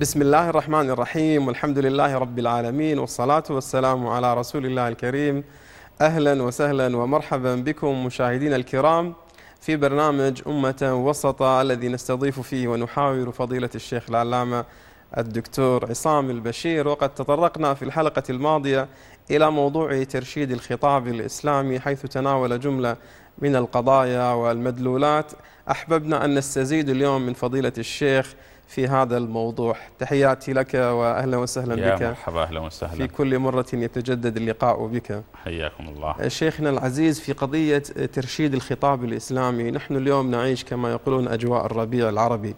بسم الله الرحمن الرحيم والحمد لله رب العالمين والصلاة والسلام على رسول الله الكريم أهلا وسهلا ومرحبا بكم مشاهدينا الكرام في برنامج أمة وسطة الذي نستضيف فيه ونحاور فضيلة الشيخ العلامة الدكتور عصام البشير وقد تطرقنا في الحلقة الماضية إلى موضوع ترشيد الخطاب الإسلامي حيث تناول جملة من القضايا والمدلولات أحببنا أن نستزيد اليوم من فضيلة الشيخ في هذا الموضوع. تحياتي لك وأهلا وسهلا يا بك. مرحبا أهلا وسهلا. في كل مرة يتجدد اللقاء بك. حياكم الله. شيخنا العزيز في قضية ترشيد الخطاب الإسلامي نحن اليوم نعيش كما يقولون أجواء الربيع العربي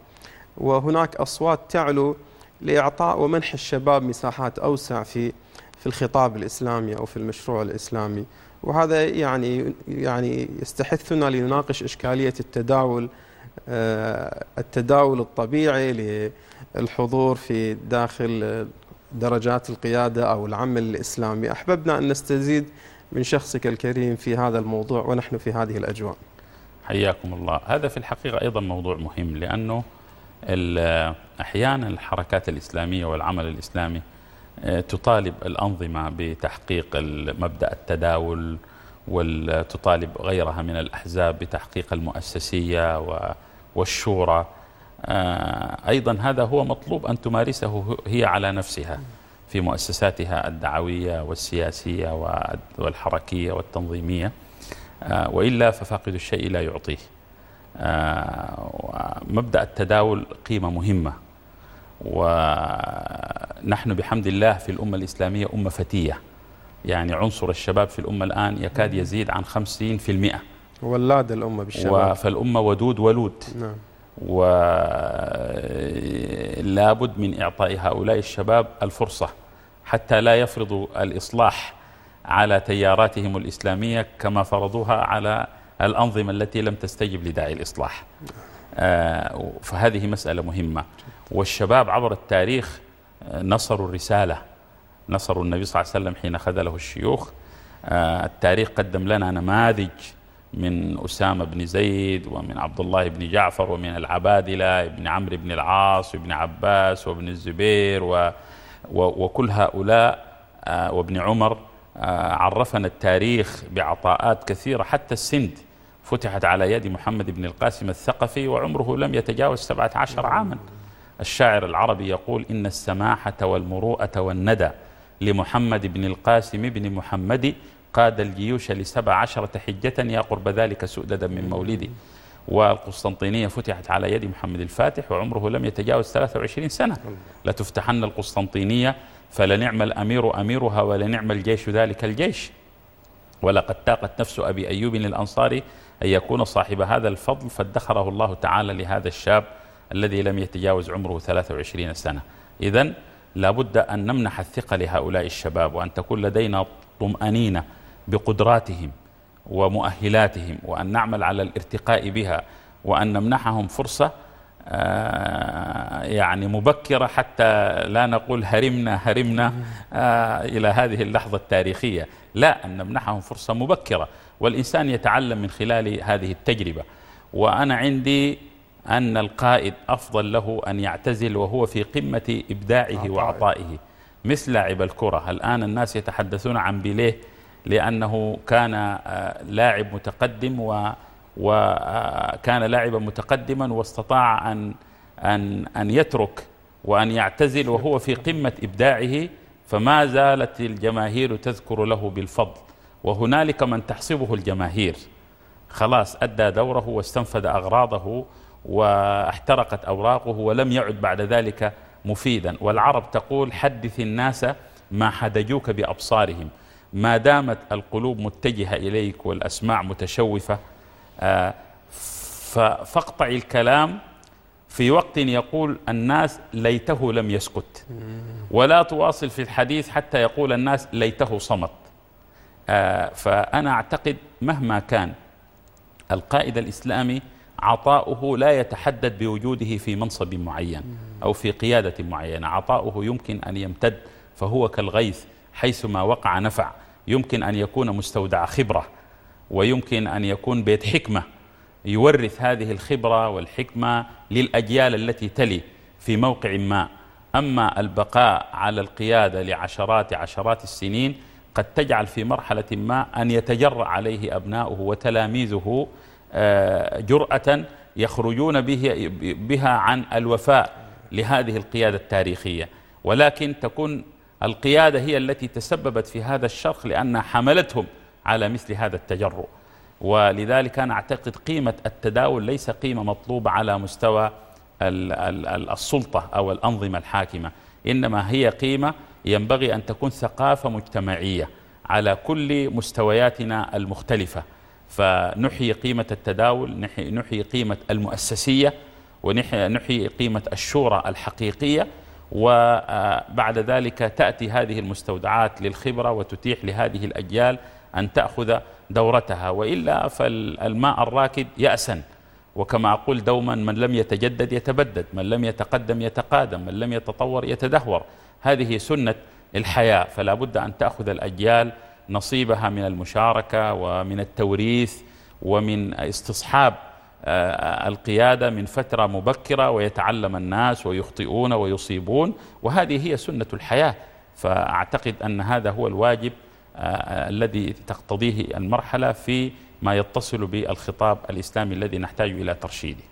وهناك أصوات تعلو لإعطاء ومنح الشباب مساحات أوسع في في الخطاب الإسلامي أو في المشروع الإسلامي. وهذا يعني يعني يستحثنا لنناقش إشكالية التداول التداول الطبيعي للحضور في داخل درجات القيادة أو العمل الإسلامي. أحببنا أن نستزيد من شخصك الكريم في هذا الموضوع ونحن في هذه الأجواء. حياكم الله. هذا في الحقيقة أيضا موضوع مهم لأنه أحيانا الحركات الإسلامية والعمل الإسلامي آه، تطالب الأنظمة بتحقيق مبدأ التداول وتطالب غيرها من الأحزاب بتحقيق المؤسسية والشورى. آه، أيضا هذا هو مطلوب أن تمارسه هي على نفسها في مؤسساتها الدعوية والسياسية والحركية والتنظيمية. آه، وإلا ففاقد الشيء لا يعطيه. مبدأ التداول قيمة مهمة. ونحن بحمد الله في الأمة الإسلامية أمة فتية. يعني عنصر الشباب في الأمة الآن يكاد يزيد عن 50% ولاد الأمة بالشباب. فالأمة ودود ولود. نعم. ولابد من إعطاء هؤلاء الشباب الفرصة حتى لا يفرضوا الإصلاح على تياراتهم الإسلامية كما فرضوها على الأنظمة التي لم تستجب لداعي الإصلاح. آه، فهذه مسألة مهمة. والشباب عبر التاريخ آه، نصروا الرسالة. نصروا النبي صلى الله عليه وسلم حين خذله الشيوخ. آه، التاريخ قدم لنا نماذج من أسامة بن زيد ومن عبد الله بن جعفر ومن العبادلة بن عمرو بن العاص وابن عباس وابن الزبير و وكل هؤلاء وابن عمر عرفنا التاريخ بعطاءات كثيرة. حتى السند فتحت على يد محمد بن القاسم الثقفي وعمره لم يتجاوز سبعة عشر عاما. الشاعر العربي يقول إن السماحة والمروءة والندى لمحمد بن القاسم بن محمد قاد الجيوش لسبع عشرة حجة يا قرب ذلك سؤددا من مولدي والقسطنطينية فتحت على يد محمد الفاتح وعمره لم يتجاوز 23 سنة. لتفتحن القسطنطينية فلنعم الأمير أميرها ولنعم الجيش ذلك الجيش. ولقد تاقت نفس أبي أيوب الأنصاري أن يكون صاحب هذا الفضل فادخره الله تعالى لهذا الشاب الذي لم يتجاوز عمره 23 سنة. إذا لابد أن نمنح الثقة لهؤلاء الشباب وأن تكون لدينا طمأنينة بقدراتهم ومؤهلاتهم وأن نعمل على الارتقاء بها وأن نمنحهم فرصة آه، يعني مبكرة حتى لا نقول هرمنا هرمنا آه، إلى هذه اللحظة التاريخية. لا أن نمنحهم فرصة مبكرة. والإنسان يتعلم من خلال هذه التجربة. وأنا عندي أن القائد أفضل له أن يعتزل وهو في قمة إبداعه وعطائه. مثل لاعب الكرة. الآن الناس يتحدثون عن بيليه لأنه كان آه، لاعب متقدم و وكان لاعبا متقدما واستطاع أن أن أن يترك وأن يعتزل وهو في قمة إبداعه. فما زالت الجماهير تذكر له بالفضل. وهنالك من تحسبه الجماهير. خلاص أدى دوره واستنفذ أغراضه. واحترقت أوراقه ولم يعد بعد ذلك مفيدا. والعرب تقول حدث الناس ما حدجوك بأبصارهم. ما دامت القلوب متجهة إليك والأسماع متشوفة آه، فاقطع الكلام. في وقت يقول الناس ليته لم يسكت. ولا تواصل في الحديث حتى يقول الناس ليته صمت. آه، فأنا أعتقد مهما كان القائد الإسلامي عطاؤه لا يتحدد بوجوده في منصب معين أو في قيادة معينة. عطاؤه يمكن أن يمتد فهو كالغيث حيثما وقع نفع. يمكن أن يكون مستودع خبرة ويمكن أن يكون بيت حكمة. يورث هذه الخبرة والحكمة للأجيال التي تلي في موقع ما. أما البقاء على القيادة لعشرات عشرات السنين قد تجعل في مرحلة ما أن يتجرأ عليه أبناؤه وتلاميذه جرأة يخرجون به بها عن الوفاء لهذه القيادة التاريخية. ولكن تكون القيادة هي التي تسببت في هذا الشرخ لأنها حملتهم على مثل هذا التجرؤ. ولذلك أنا أعتقد قيمة التداول ليس قيمة مطلوبة على مستوى السلطة أو الأنظمة الحاكمة إنما هي قيمة ينبغي أن تكون ثقافة مجتمعية على كل مستوياتنا المختلفة. فنحيي قيمة التداول نحيي قيمة المؤسسية ونحيي قيمة الشورى الحقيقية وبعد ذلك تأتي هذه المستودعات للخبرة وتتيح لهذه الأجيال أن تأخذ دورتها. وإلا فالماء الراكد يأسن وكما أقول دوما من لم يتجدد يتبدد من لم يتقدم يتقادم من لم يتطور يتدهور. هذه سنة الحياة. فلا بد أن تأخذ الأجيال نصيبها من المشاركة ومن التوريث ومن استصحاب آه، القيادة من فترة مبكرة ويتعلم الناس ويخطئون ويصيبون وهذه هي سنة الحياة. فأعتقد أن هذا هو الواجب آه، الذي تقتضيه المرحلة في ما يتصل بالخطاب الإسلامي الذي نحتاج إلى ترشيده.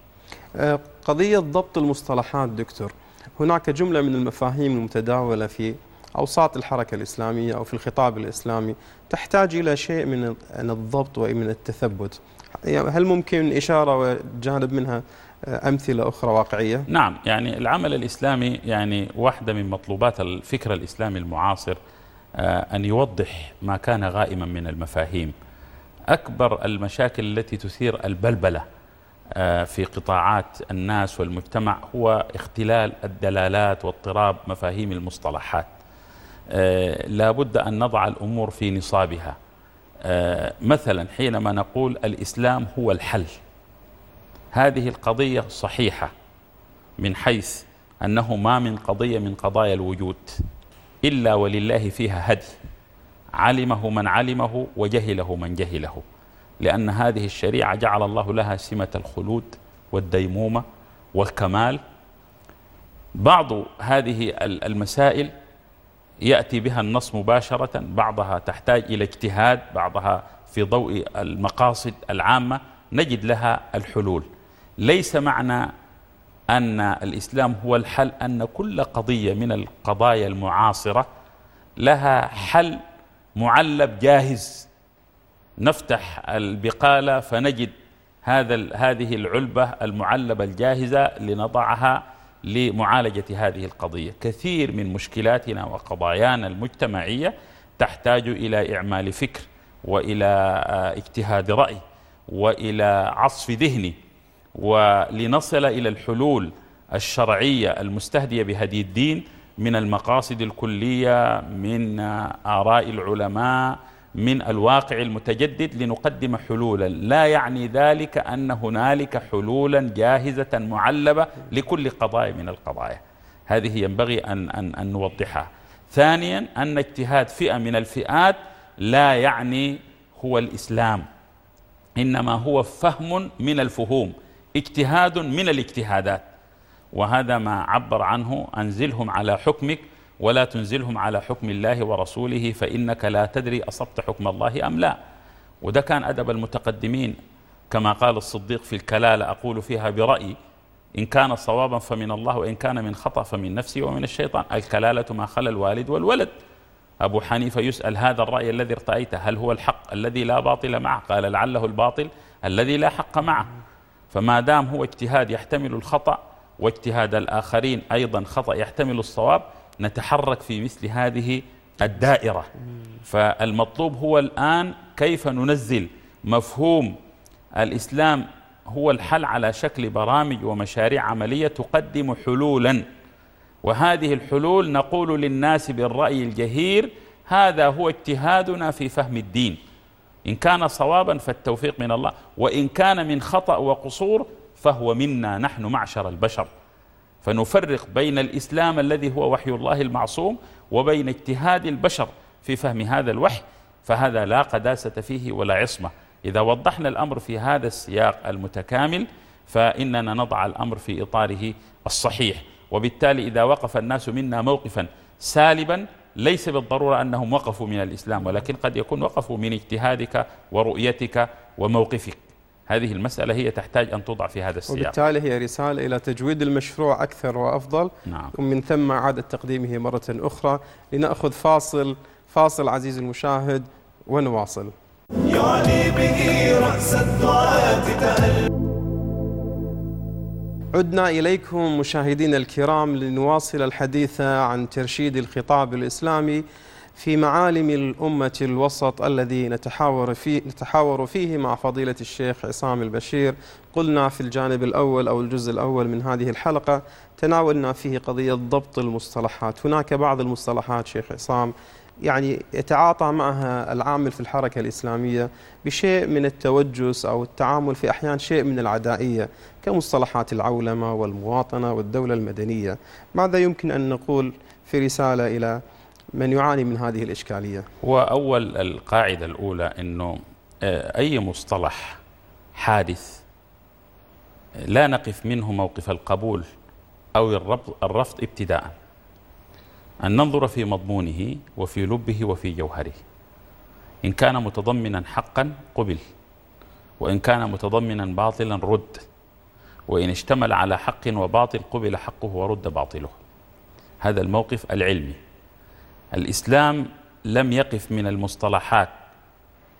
آه، قضية ضبط المصطلحات دكتور هناك جملة من المفاهيم المتداولة في أوساط الحركة الإسلامية أو في الخطاب الإسلامي تحتاج إلى شيء من الضبط ومن التثبت. يعني هل ممكن إشارة وجانب منها آه، أمثلة أخرى واقعية؟ نعم يعني العمل الإسلامي يعني واحدة من مطلوبات الفكر الإسلامي المعاصر آه، أن يوضح ما كان غائما من المفاهيم. أكبر المشاكل التي تثير البلبلة آه، في قطاعات الناس والمجتمع هو اختلال الدلالات واضطراب مفاهيم المصطلحات. لا بد أن نضع الأمور في نصابها. آه، مثلا حينما نقول الإسلام هو الحل هذه القضية صحيحة من حيث أنه ما من قضية من قضايا الوجود إلا ولله فيها هدي. علمه من علمه وجهله من جهله لأن هذه الشريعة جعل الله لها سمة الخلود والديمومة والكمال. بعض هذه المسائل يأتي بها النص مباشرة بعضها تحتاج إلى اجتهاد بعضها في ضوء المقاصد العامة نجد لها الحلول. ليس معنى أن الإسلام هو الحل أن كل قضية من القضايا المعاصرة لها حل معلب جاهز. نفتح البقالة فنجد هذا هذه العلبة المعلبة الجاهزة لنضعها لمعالجة هذه القضية. كثير من مشكلاتنا وقضايانا المجتمعية تحتاج إلى إعمال فكر وإلى آه، اجتهاد رأي وإلى عصف ذهني ولنصل إلى الحلول الشرعية المستهدية بهدي الدين من المقاصد الكلية من آه، آراء العلماء من الواقع المتجدد لنقدم حلولا. لا يعني ذلك أن هنالك حلولا جاهزة معلبة لكل قضايا من القضايا. هذه ينبغي أن, أن, أن نوضحها. ثانيا أن اجتهاد فئة من الفئات لا يعني هو الإسلام إنما هو فهم من الفهوم اجتهاد من الاجتهادات. وهذا ما عبر عنه أنزلهم على حكمك ولا تنزلهم على حكم الله ورسوله فإنك لا تدري أصبت حكم الله أم لا. وده كان أدب المتقدمين كما قال الصديق في الكلالة أقول فيها برأيي إن كان صوابا فمن الله وإن كان من خطأ فمن نفسي ومن الشيطان. الكلالة ما خلى الوالد والولد. أبو حنيفة يسأل هذا الرأي الذي ارتأيته هل هو الحق الذي لا باطل معه؟ قال لعله الباطل الذي لا حق معه. فما دام هو اجتهاد يحتمل الخطأ واجتهاد الآخرين أيضا خطأ يحتمل الصواب نتحرك في مثل هذه الدائرة. فالمطلوب هو الآن كيف ننزل مفهوم الإسلام هو الحل على شكل برامج ومشاريع عملية تقدم حلولا. وهذه الحلول نقول للناس بالرأي الجهير هذا هو اجتهادنا في فهم الدين. إن كان صوابا فالتوفيق من الله وإن كان من خطأ وقصور فهو منا نحن معشر البشر. فنفرق بين الإسلام الذي هو وحي الله المعصوم وبين اجتهاد البشر في فهم هذا الوحي فهذا لا قداسة فيه ولا عصمة. إذا وضحنا الأمر في هذا السياق المتكامل فإننا نضع الأمر في إطاره الصحيح. وبالتالي إذا وقف الناس منا موقفا سالبا ليس بالضرورة أنهم وقفوا من الإسلام ولكن قد يكون وقفوا من اجتهادك ورؤيتك وموقفك. هذه المسألة هي تحتاج أن توضع في هذا السياق. وبالتالي هي رسالة إلى تجويد المشروع أكثر وأفضل. نعم. ومن ثم إعادة تقديمه مرة أخرى. لنأخذ فاصل فاصل عزيزي المشاهد ونواصل. يعني به رأس الدعاة عدنا إليكم مشاهدينا الكرام لنواصل الحديث عن ترشيد الخطاب الإسلامي. في معالم الأمة الوسط الذي نتحاور فيه, نتحاور فيه مع فضيلة الشيخ عصام البشير. قلنا في الجانب الأول أو الجزء الأول من هذه الحلقة تناولنا فيه قضية ضبط المصطلحات. هناك بعض المصطلحات شيخ عصام يعني يتعاطى معها العامل في الحركة الإسلامية بشيء من التوجس أو التعامل في أحيان شيء من العدائية كمصطلحات العولمة والمواطنة والدولة المدنية. ماذا يمكن أن نقول في رسالة إلى من يعاني من هذه الإشكالية؟ وأول القاعدة الأولى أنه آه، أي مصطلح حادث لا نقف منه موقف القبول أو الرفض ابتداءً. أن ننظر في مضمونه وفي لبه وفي جوهره. إن كان متضمنا حقا قبل وإن كان متضمنا باطلا رد وإن اشتمل على حق وباطل قبل حقه ورد باطله. هذا الموقف العلمي. الإسلام لم يقف من المصطلحات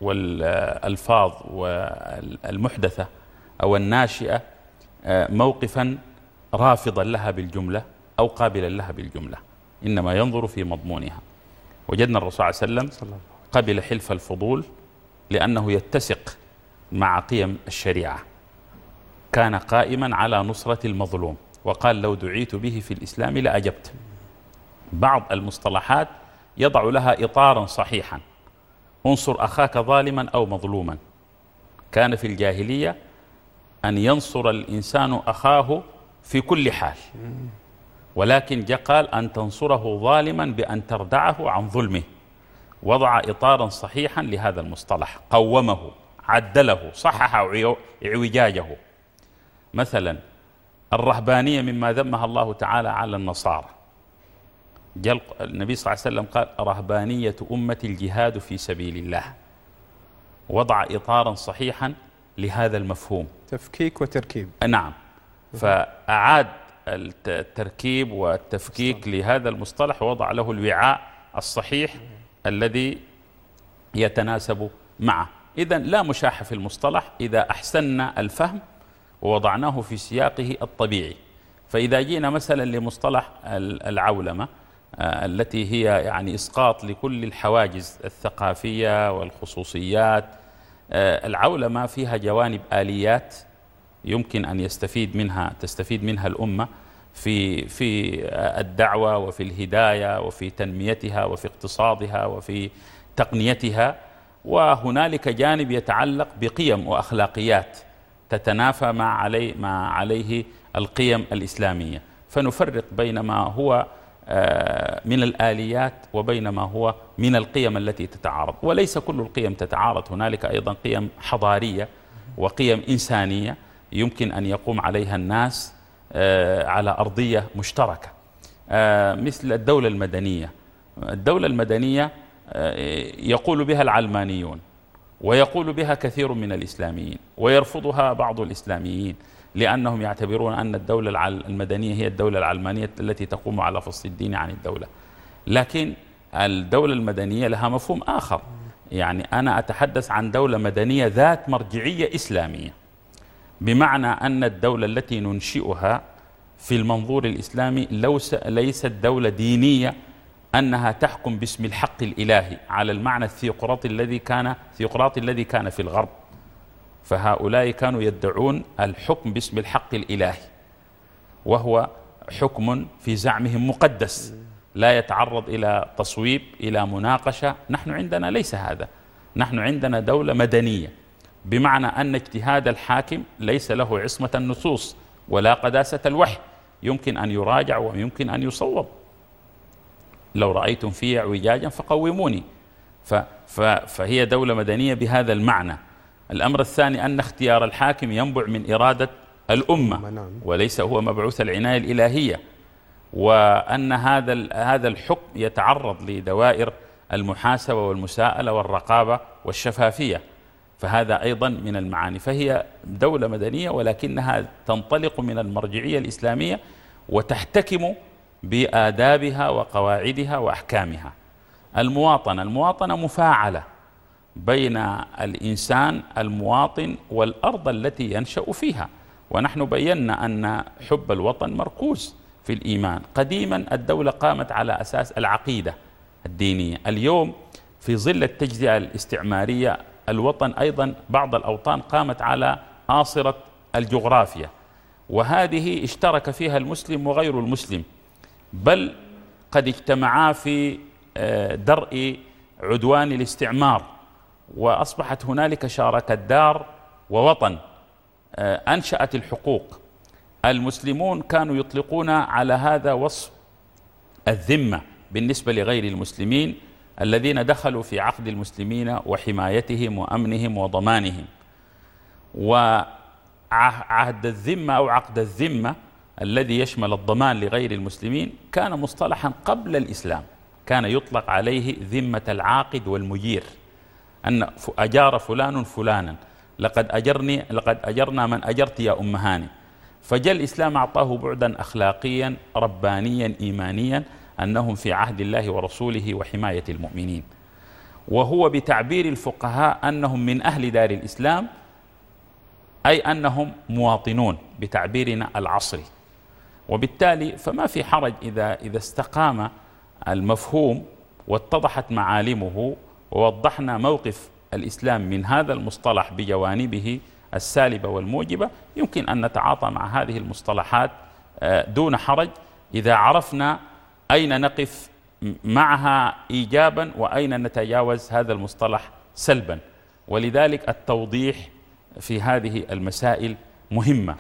والألفاظ والمحدثة أو الناشئة آه، موقفا رافضا لها بالجملة أو قابلا لها بالجملة إنما ينظر في مضمونها. وجدنا الرسول صلى الله عليه وسلم قبل حلف الفضول لأنه يتسق مع قيم الشريعة. كان قائما على نصرة المظلوم وقال لو دعيت به في الإسلام لأجبت. بعض المصطلحات يضع لها إطارا صحيحا. انصر أخاك ظالما أو مظلوما. كان في الجاهلية أن ينصر الإنسان أخاه في كل حال. ولكن جاء قال أن تنصره ظالما بأن تردعه عن ظلمه. وضع إطارا صحيحا لهذا المصطلح. قومه عدله صحح اعوجاجه. مثلا الرهبانية مما ذمها الله تعالى على النصارى. جل النبي صلى الله عليه وسلم قال رهبانية أمة الجهاد في سبيل الله. وضع إطارا صحيحا لهذا المفهوم. تفكيك وتركيب. نعم. فأعاد التركيب والتفكيك لهذا المصطلح ووضع له الوعاء الصحيح الذي يتناسب معه. إذا لا مشاحة في المصطلح. إذا أحسننا الفهم ووضعناه في سياقه الطبيعي. فإذا جينا مثلا لمصطلح العولمة التي هي يعني إسقاط لكل الحواجز الثقافية والخصوصيات. آه، العولمة فيها جوانب آليات يمكن أن يستفيد منها تستفيد منها الأمة في في الدعوة وفي الهداية وفي تنميتها وفي اقتصادها وفي تقنيتها. وهنالك جانب يتعلق بقيم وأخلاقيات تتنافى مع علي ما عليه القيم الإسلامية. فنفرق بين ما هو آه، من الآليات وبين ما هو من القيم التي تتعارض. وليس كل القيم تتعارض. هنالك أيضا قيم حضارية وقيم إنسانية يمكن أن يقوم عليها الناس آه، على أرضية مشتركة. آه، مثل الدولة المدنية. الدولة المدنية آه، يقول بها العلمانيون ويقول بها كثير من الإسلاميين ويرفضها بعض الإسلاميين. لأنهم يعتبرون أن الدولة المدنية هي الدولة العلمانية التي تقوم على فصل الدين عن الدولة. لكن الدولة المدنية لها مفهوم آخر. يعني أنا أتحدث عن دولة مدنية ذات مرجعية إسلامية. بمعنى أن الدولة التي ننشئها في المنظور الإسلامي ليست دولة دينية أنها تحكم باسم الحق الإلهي على المعنى الثيوقراطي الذي كان ثيوقراطي الذي كان في الغرب. فهؤلاء كانوا يدعون الحكم باسم الحق الإلهي وهو حكم في زعمهم مقدس لا يتعرض إلى تصويب إلى مناقشة. نحن عندنا ليس هذا نحن عندنا دولة مدنية. بمعنى أن اجتهاد الحاكم ليس له عصمة النصوص ولا قداسة الوحي. يمكن أن يراجع ويمكن أن يصوب. لو رأيتم في اعوجاجا فقوموني. فهي دولة مدنية بهذا المعنى. الأمر الثاني أن اختيار الحاكم ينبع من إرادة الأمة نعم. وليس هو مبعوث العناية الإلهية. وأن هذا هذا الحكم يتعرض لدوائر المحاسبة والمساءلة والرقابة والشفافية. فهذا أيضا من المعاني. فهي دولة مدنية ولكنها تنطلق من المرجعية الإسلامية وتحتكم بآدابها وقواعدها وأحكامها. المواطنة المواطنة مفاعلة. بين الإنسان المواطن والأرض التي ينشأ فيها. ونحن بينا أن حب الوطن مركوز في الإيمان. قديما الدولة قامت على أساس العقيدة الدينية. اليوم في ظل التجزئة الاستعمارية الوطن أيضا بعض الأوطان قامت على آصرة الجغرافيا. وهذه اشترك فيها المسلم وغير المسلم. بل قد اجتمعا في آه، درء عدوان الاستعمار. وأصبحت هنالك شارك الدار ووطن. آه، أنشأت الحقوق. المسلمون كانوا يطلقون على هذا وصف الذمة بالنسبة لغير المسلمين الذين دخلوا في عقد المسلمين وحمايتهم وأمنهم وضمانهم. وعهد الذمة أو عقد الذمة الذي يشمل الضمان لغير المسلمين كان مصطلحا قبل الإسلام. كان يطلق عليه ذمة العاقد والمجير. أن أجار فلان فلانا. لقد أجرني لقد أجرنا من أجرت يا أم هاني. فجاء الإسلام أعطاه بعدا أخلاقيا ربانيا إيمانيا أنهم في عهد الله ورسوله وحماية المؤمنين. وهو بتعبير الفقهاء أنهم من أهل دار الإسلام أي أنهم مواطنون بتعبيرنا العصري. وبالتالي فما في حرج إذا إذا استقام المفهوم واتضحت معالمه ووضحنا موقف الإسلام من هذا المصطلح بجوانبه السالبة والموجبة. يمكن أن نتعاطى مع هذه المصطلحات آه، دون حرج. إذا عرفنا أين نقف معها إيجابا وأين نتجاوز هذا المصطلح سلبا. ولذلك التوضيح في هذه المسائل مهمة.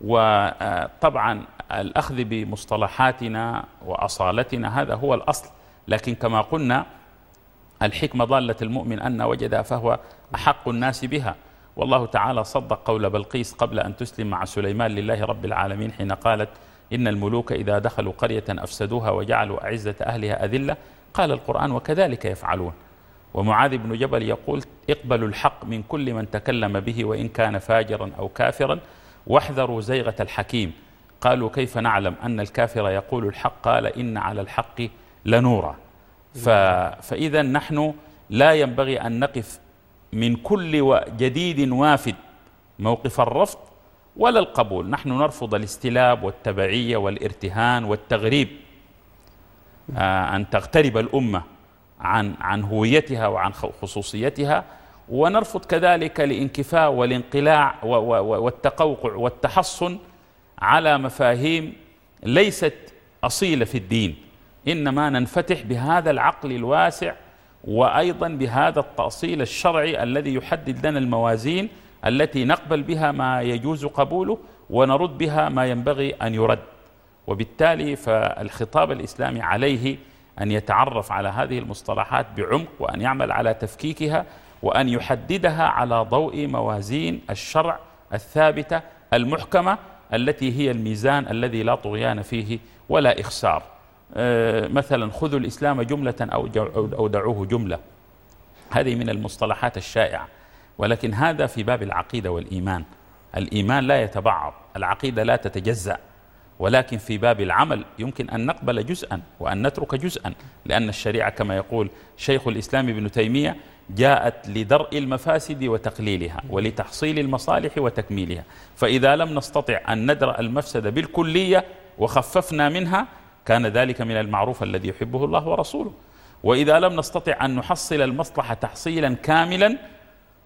وطبعا الأخذ بمصطلحاتنا وأصالتنا هذا هو الأصل. لكن كما قلنا الحكمة ضالة المؤمن أن وجدها فهو أحق الناس بها. والله تعالى صدق قول بلقيس قبل أن تسلم مع سليمان لله رب العالمين حين قالت إن الملوك إذا دخلوا قرية أفسدوها وجعلوا أعزة أهلها أذلة قال القرآن وكذلك يفعلون ومعاذ بن جبل يقول اقبلوا الحق من كل من تكلم به وإن كان فاجرا أو كافرا واحذروا زيغة الحكيم قالوا كيف نعلم أن الكافر يقول الحق؟ قال إن على الحق لنورا فإذا نحن لا ينبغي أن نقف من كل جديد وافد موقف الرفض ولا القبول. نحن نرفض الاستلاب والتبعية والارتهان والتغريب. آه أن تغترب الأمة عن عن هويتها وعن خصوصيتها ونرفض كذلك الانكفاء والانقلاع والتقوقع والتحصن على مفاهيم ليست أصيلة في الدين. إنما ننفتح بهذا العقل الواسع وأيضا بهذا التأصيل الشرعي الذي يحدد لنا الموازين التي نقبل بها ما يجوز قبوله ونرد بها ما ينبغي أن يرد. وبالتالي فالخطاب الإسلامي عليه أن يتعرف على هذه المصطلحات بعمق وأن يعمل على تفكيكها وأن يحددها على ضوء موازين الشرع الثابتة المحكمة التي هي الميزان الذي لا طغيان فيه ولا إخسار. مثلا خذوا الإسلام جملة أو دعوه جملة. هذه من المصطلحات الشائعة. ولكن هذا في باب العقيدة والإيمان. الإيمان لا يتبعض. العقيدة لا تتجزأ. ولكن في باب العمل يمكن أن نقبل جزءا وأن نترك جزءا. لأن الشريعة كما يقول شيخ الإسلام ابن تيمية جاءت لدرء المفاسد وتقليلها ولتحصيل المصالح وتكميلها. فإذا لم نستطع أن ندرأ المفسد بالكلية وخففنا منها كان ذلك من المعروف الذي يحبه الله ورسوله. وإذا لم نستطع أن نحصل المصلحة تحصيلا كاملا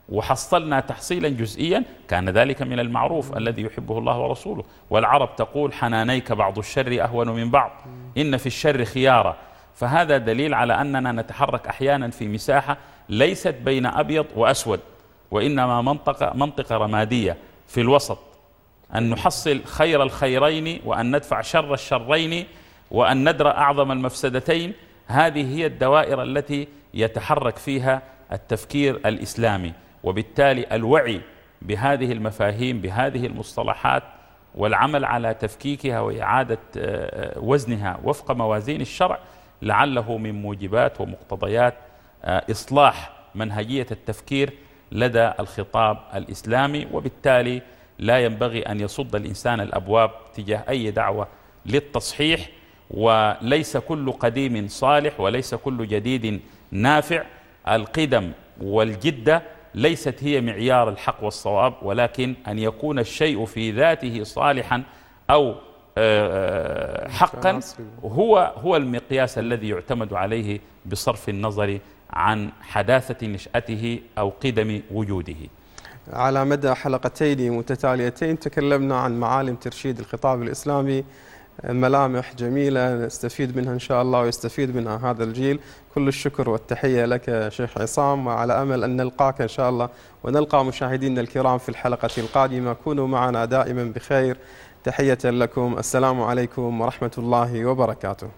وحصلنا تحصيلا جزئيا كان ذلك من المعروف الذي يحبه الله ورسوله. والعرب تقول حنانيك بعض الشر أهون من بعض. إن في الشر خيارا فهذا دليل على أننا نتحرك أحيانا في مساحة ليست بين أبيض وأسود وإنما منطقة, منطقة رمادية في الوسط. أن نحصل خير الخيرين وأن ندفع شر الشرين وأن ندرأ أعظم المفسدتين هذه هي الدوائر التي يتحرك فيها التفكير الإسلامي وبالتالي الوعي بهذه المفاهيم بهذه المصطلحات والعمل على تفكيكها وإعادة آه، وزنها وفق موازين الشرع لعله من موجبات ومقتضيات آه، إصلاح منهجية التفكير لدى الخطاب الإسلامي وبالتالي لا ينبغي أن يصد الإنسان الأبواب تجاه أي دعوة للتصحيح وليس كل قديم صالح وليس كل جديد نافع. القدم والجدة ليست هي معيار الحق والصواب ولكن أن يكون الشيء في ذاته صالحا أو آه، حقا هو هو المقياس الذي يعتمد عليه بصرف النظر عن حداثة نشأته أو قدم وجوده. على مدى حلقتين متتاليتين تكلمنا عن معالم ترشيد الخطاب الإسلامي ملامح جميلة نستفيد منها إن شاء الله ويستفيد منها هذا الجيل. كل الشكر والتحية لك شيخ عصام وعلى أمل أن نلقاك إن شاء الله ونلقى مشاهدينا الكرام في الحلقة القادمة. كونوا معنا دائما بخير. تحية لكم. السلام عليكم ورحمة الله وبركاته.